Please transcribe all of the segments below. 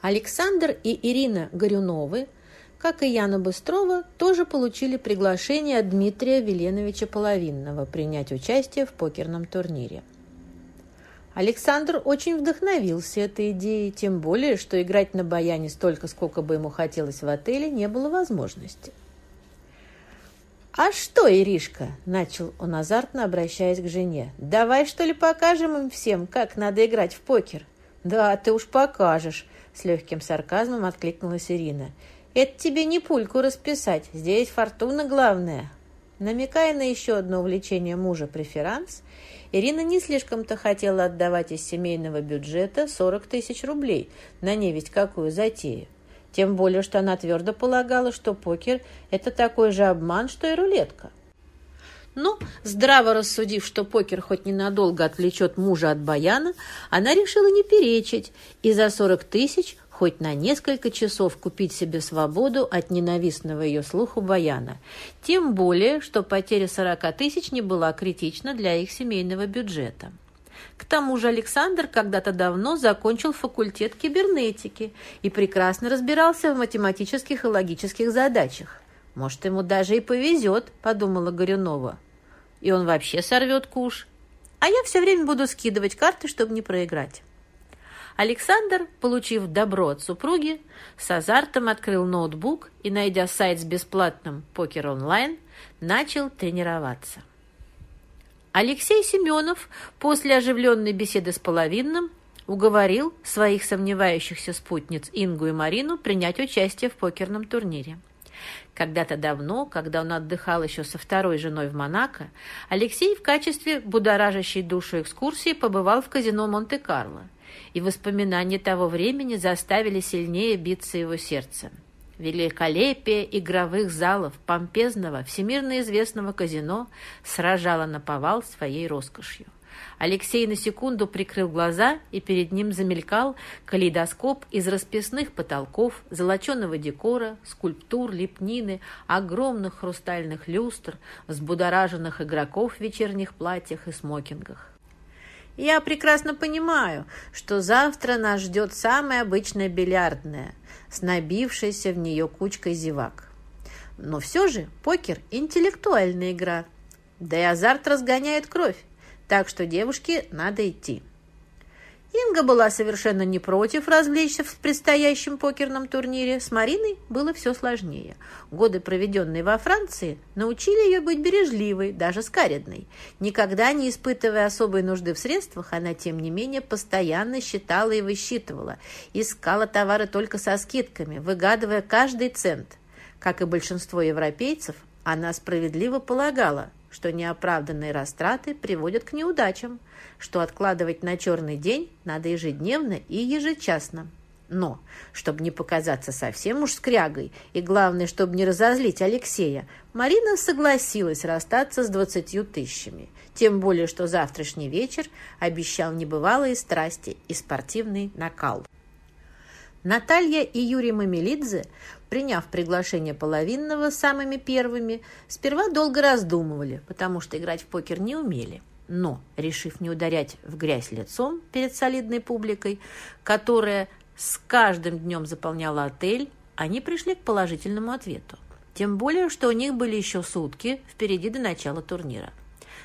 Александр и Ирина Горюновы, как и Яна Быстрова, тоже получили приглашение от Дмитрия Веленовича Половинного принять участие в покерном турнире. Александр очень вдохновился этой идеей, тем более, что играть на баяне столько, сколько бы ему хотелось в отеле, не было возможности. «А что, Иришка?» – начал он азартно, обращаясь к жене. «Давай, что ли, покажем им всем, как надо играть в покер?» «Да, ты уж покажешь», – с легким сарказмом откликнулась Ирина. «Это тебе не пульку расписать, здесь фортуна главная». Намекая на еще одно увлечение мужа преферанс, Ирина не слишком-то хотела отдавать из семейного бюджета 40 тысяч рублей на невесть какую затею. Тем более, что она твердо полагала, что покер – это такой же обман, что и рулетка. Но, здраво рассудив, что покер хоть ненадолго отвлечет мужа от баяна, она решила не перечить и за 40 тысяч хоть на несколько часов купить себе свободу от ненавистного ее слуху баяна. Тем более, что потеря 40 тысяч не была критична для их семейного бюджета. К тому же Александр когда-то давно закончил факультет кибернетики и прекрасно разбирался в математических и логических задачах. «Может, ему даже и повезет», — подумала Горюнова. «И он вообще сорвет куш. А я все время буду скидывать карты, чтобы не проиграть». Александр, получив добро от супруги, с азартом открыл ноутбук и, найдя сайт с бесплатным покер онлайн, начал тренироваться. Алексей Семенов после оживленной беседы с Половинным уговорил своих сомневающихся спутниц Ингу и Марину принять участие в покерном турнире. Когда-то давно, когда он отдыхал еще со второй женой в Монако, Алексей в качестве будоражащей душу экскурсии побывал в казино Монте-Карло, и воспоминания того времени заставили сильнее биться его сердце. Великолепие игровых залов помпезного, всемирно известного казино сражало на повал своей роскошью. Алексей на секунду прикрыл глаза, и перед ним замелькал калейдоскоп из расписных потолков, золоченого декора, скульптур, лепнины, огромных хрустальных люстр, взбудораженных игроков в вечерних платьях и смокингах. Я прекрасно понимаю, что завтра нас ждет самая обычная бильярдная, с набившейся в нее кучкой зевак. Но все же покер – интеллектуальная игра, да и азарт разгоняет кровь, так что девушке надо идти. Инга была совершенно не против развлечься в предстоящем покерном турнире. С Мариной было все сложнее. Годы, проведенные во Франции, научили ее быть бережливой, даже скаредной. Никогда не испытывая особой нужды в средствах, она, тем не менее, постоянно считала и высчитывала. Искала товары только со скидками, выгадывая каждый цент. Как и большинство европейцев, она справедливо полагала, что неоправданные растраты приводят к неудачам, что откладывать на черный день надо ежедневно и ежечасно. Но, чтобы не показаться совсем уж скрягой, и главное, чтобы не разозлить Алексея, Марина согласилась расстаться с двадцатью тысячами. Тем более, что завтрашний вечер обещал небывалые страсти и спортивный накал. Наталья и Юрий Мамелидзе, приняв приглашение половинного самыми первыми, сперва долго раздумывали, потому что играть в покер не умели. Но, решив не ударять в грязь лицом перед солидной публикой, которая с каждым днем заполняла отель, они пришли к положительному ответу. Тем более, что у них были еще сутки впереди до начала турнира.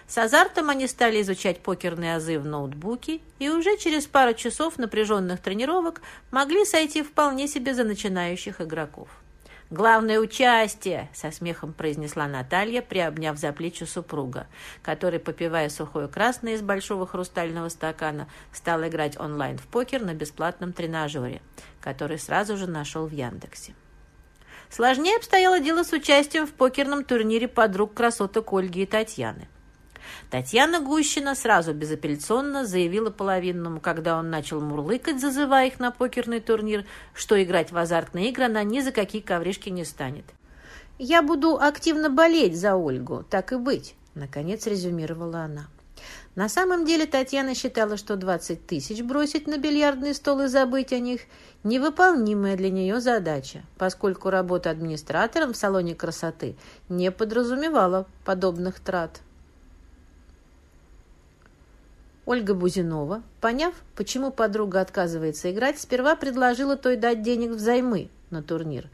С азартом они стали изучать покерные азы в ноутбуке и уже через пару часов напряженных тренировок могли сойти вполне себе за начинающих игроков. «Главное участие!» – со смехом произнесла Наталья, приобняв за плечи супруга, который, попивая сухое красное из большого хрустального стакана, стал играть онлайн в покер на бесплатном тренажере, который сразу же нашел в Яндексе. Сложнее обстояло дело с участием в покерном турнире подруг красоток Ольги и Татьяны. Татьяна Гущина сразу безапелляционно заявила половинному, когда он начал мурлыкать, зазывая их на покерный турнир, что играть в азартные игры она ни за какие ковришки не станет. «Я буду активно болеть за Ольгу, так и быть», — наконец резюмировала она. На самом деле Татьяна считала, что 20 тысяч бросить на бильярдный стол и забыть о них – невыполнимая для нее задача, поскольку работа администратором в салоне красоты не подразумевала подобных трат. Ольга Бузинова, поняв, почему подруга отказывается играть, сперва предложила той дать денег взаймы на турнир.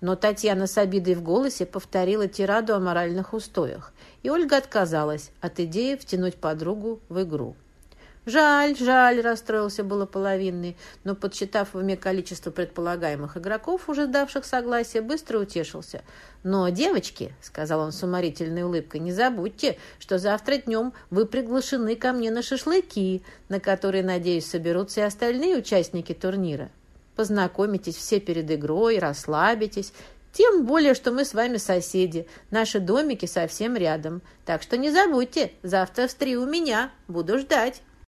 Но Татьяна с обидой в голосе повторила тираду о моральных устоях, и Ольга отказалась от идеи втянуть подругу в игру. «Жаль, жаль», – расстроился было половинный, но, подсчитав в уме количество предполагаемых игроков, уже давших согласие, быстро утешился. «Но, девочки», – сказал он с уморительной улыбкой, – «не забудьте, что завтра днем вы приглашены ко мне на шашлыки, на которые, надеюсь, соберутся и остальные участники турнира. Познакомитесь все перед игрой, расслабитесь, тем более, что мы с вами соседи, наши домики совсем рядом. Так что не забудьте, завтра в три у меня, буду ждать».